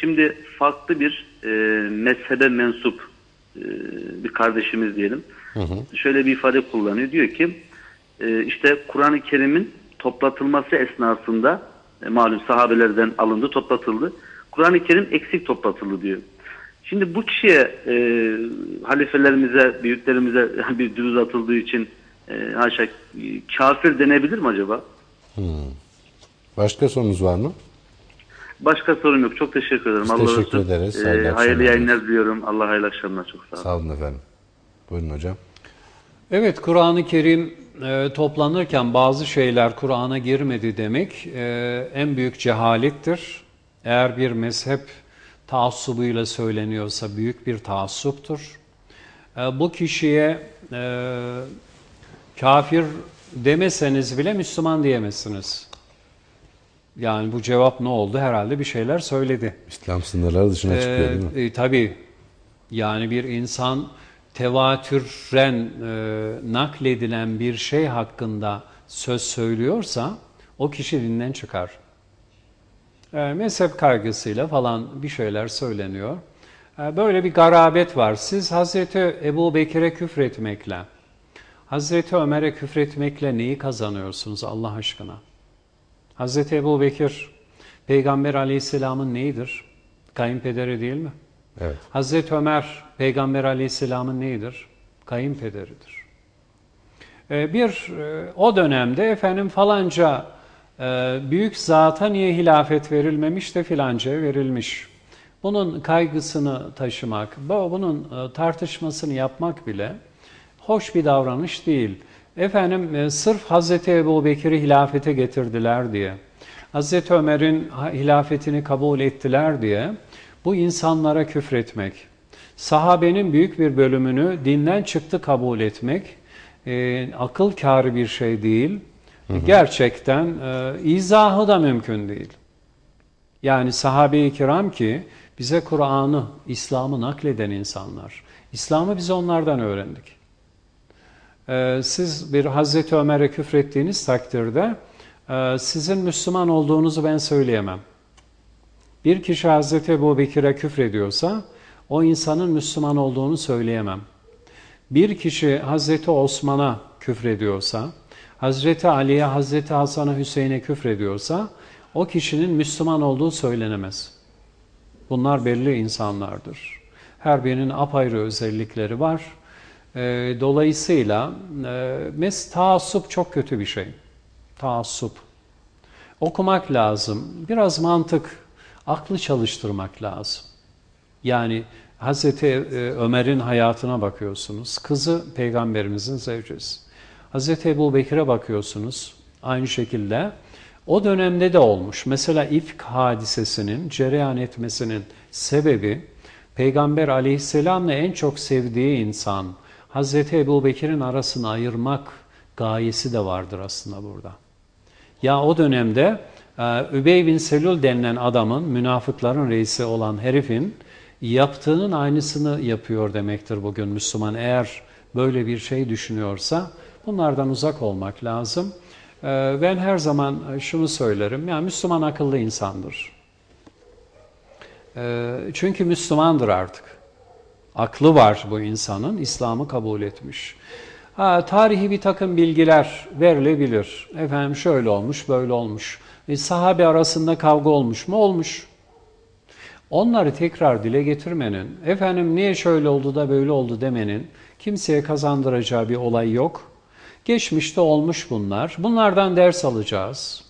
şimdi farklı bir e, mezhebe mensup e, bir kardeşimiz diyelim. Şöyle bir ifade kullanıyor. Diyor ki e, işte Kur'an-ı Kerim'in toplatılması esnasında e, malum sahabelerden alındı, toplatıldı. Kur'an-ı Kerim eksik toplatıldı diyor. Şimdi bu kişiye e, halifelerimize, büyüklerimize bir düz atıldığı için e, haşa kafir denebilir mi acaba? Başka sorunuz var mı? Başka sorun yok. Çok teşekkür ederim. Biz Allah teşekkür razı olsun. ederiz. E, Hayırlı hayırlı akşamlar. yayınlar diliyorum. Allah hayırlı akşamlar. Çok sağ olun. Sağ olun efendim. Buyurun hocam. Evet, Kur'an-ı Kerim e, toplanırken bazı şeyler Kur'an'a girmedi demek e, en büyük cehalettir. Eğer bir mezhep taassubuyla söyleniyorsa büyük bir taassuptur. E, bu kişiye e, kafir demeseniz bile Müslüman diyemezsiniz. Yani bu cevap ne oldu? Herhalde bir şeyler söyledi. İslam sınırları dışına çıkıyor değil mi? Ee, e, tabii yani bir insan tevatüren e, nakledilen bir şey hakkında söz söylüyorsa o kişi dinden çıkar. E, mezhep kaygısıyla falan bir şeyler söyleniyor. E, böyle bir garabet var. Siz Hazreti Ebu Bekir'e küfretmekle, Hazreti Ömer'e küfretmekle neyi kazanıyorsunuz Allah aşkına? Hazreti Ebu Bekir, Peygamber aleyhisselamın neyidir? Kayınpederi değil mi? Evet. Hazreti Ömer, Peygamber aleyhisselamın neyidir? Kayınpederidir. Ee, bir, e, o dönemde efendim falanca e, büyük zata niye hilafet verilmemiş de filanca verilmiş. Bunun kaygısını taşımak, bu- bunun e, tartışmasını yapmak bile hoş bir davranış değil. Efendim e, sırf Hazreti Ebu Bekir'i hilafete getirdiler diye, Hazreti Ömer'in hilafetini kabul ettiler diye bu insanlara küfretmek, sahabenin büyük bir bölümünü dinden çıktı kabul etmek e, akıl kârı bir şey değil. Gerçekten e, izahı da mümkün değil. Yani sahabe-i kiram ki bize Kur'an'ı, İslam'ı nakleden insanlar. İslam'ı biz onlardan öğrendik. Ee, siz bir Hazreti Ömer'e küfrettiğiniz takdirde e, sizin Müslüman olduğunuzu ben söyleyemem. Bir kişi Hazreti Ebu Bekir'e küfrediyorsa o insanın Müslüman olduğunu söyleyemem. Bir kişi Hazreti Osman'a küfrediyorsa, Hazreti Ali'ye, Hazreti Hasan'a, Hüseyin'e küfrediyorsa o kişinin Müslüman olduğu söylenemez. Bunlar belli insanlardır. Her birinin apayrı özellikleri var. Ee, dolayısıyla e, mes taassup çok kötü bir şey. Taassup. Okumak lazım. Biraz mantık, aklı çalıştırmak lazım. Yani Hazreti e, Ömer'in hayatına bakıyorsunuz. Kızı peygamberimizin zevcesi. Hazreti Ebu Bekir'e bakıyorsunuz. Aynı şekilde o dönemde de olmuş. Mesela ifk hadisesinin cereyan etmesinin sebebi Peygamber aleyhisselamla en çok sevdiği insan Hazreti Ebu Bekir'in arasını ayırmak gayesi de vardır aslında burada. Ya o dönemde e, Übey bin Selül denilen adamın, münafıkların reisi olan herifin yaptığının aynısını yapıyor demektir bugün Müslüman. Eğer böyle bir şey düşünüyorsa bunlardan uzak olmak lazım. E, Ben her zaman şunu söylerim, yani Müslüman akıllı insandır. E, Çünkü Müslümandır artık. Aklı var bu insanın, İslam'ı kabul etmiş. Ha, tarihi bir takım bilgiler verilebilir. Efendim şöyle olmuş, böyle olmuş. E, sahabe arasında kavga olmuş mu? Olmuş. Onları tekrar dile getirmenin, efendim niye şöyle oldu da böyle oldu demenin kimseye kazandıracağı bir olay yok. Geçmişte olmuş bunlar. Bunlardan ders alacağız.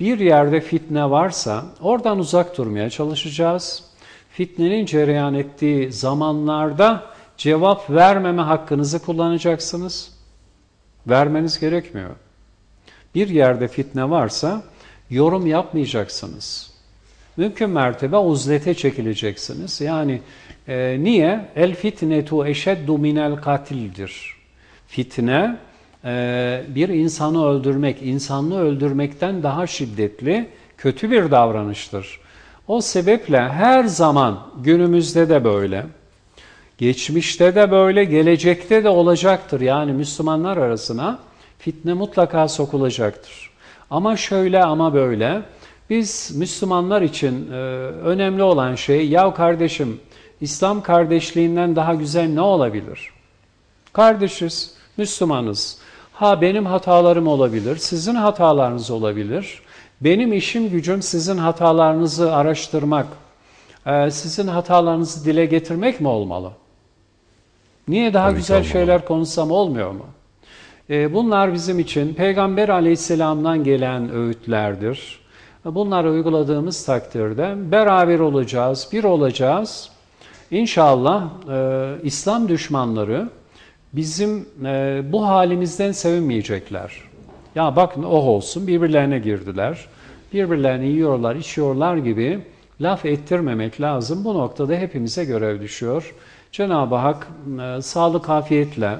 Bir yerde fitne varsa oradan uzak durmaya çalışacağız. Fitnenin cereyan ettiği zamanlarda cevap vermeme hakkınızı kullanacaksınız. Vermeniz gerekmiyor. Bir yerde fitne varsa yorum yapmayacaksınız. Mümkün mertebe uzlete çekileceksiniz. Yani e, niye? El fitnetu eşeddu minel katildir. Fitne e, bir insanı öldürmek, insanlığı öldürmekten daha şiddetli, kötü bir davranıştır. O sebeple her zaman günümüzde de böyle, geçmişte de böyle, gelecekte de olacaktır. Yani Müslümanlar arasına fitne mutlaka sokulacaktır. Ama şöyle ama böyle, Biz Müslümanlar için e, önemli olan şey, ya kardeşim İslam kardeşliğinden daha güzel ne olabilir? Kardeşiz, Müslümanız. Ha benim hatalarım olabilir, sizin hatalarınız olabilir. Benim işim gücüm sizin hatalarınızı araştırmak, e, sizin hatalarınızı dile getirmek mi olmalı? Niye daha Tabii güzel şeyler konuşsam olmuyor mu? E, Bunlar bizim için Peygamber aleyhisselamdan gelen öğütlerdir. Bunları uyguladığımız takdirde beraber olacağız, bir olacağız. İnşallah e, İslam düşmanları bizim e, bu halimizden sevinmeyecekler. Ya bakın oh olsun birbirlerine girdiler. Birbirlerini yiyorlar, içiyorlar gibi laf ettirmemek lazım. Bu noktada hepimize görev düşüyor. Cenab-ı Hak e, sağlık afiyetle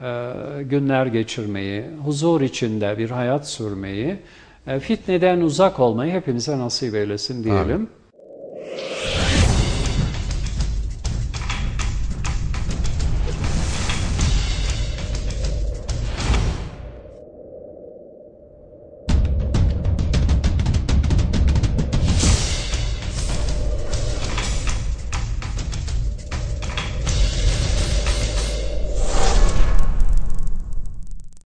e, günler geçirmeyi, huzur içinde bir hayat sürmeyi, e, fitneden uzak olmayı hepimize nasip eylesin diyelim.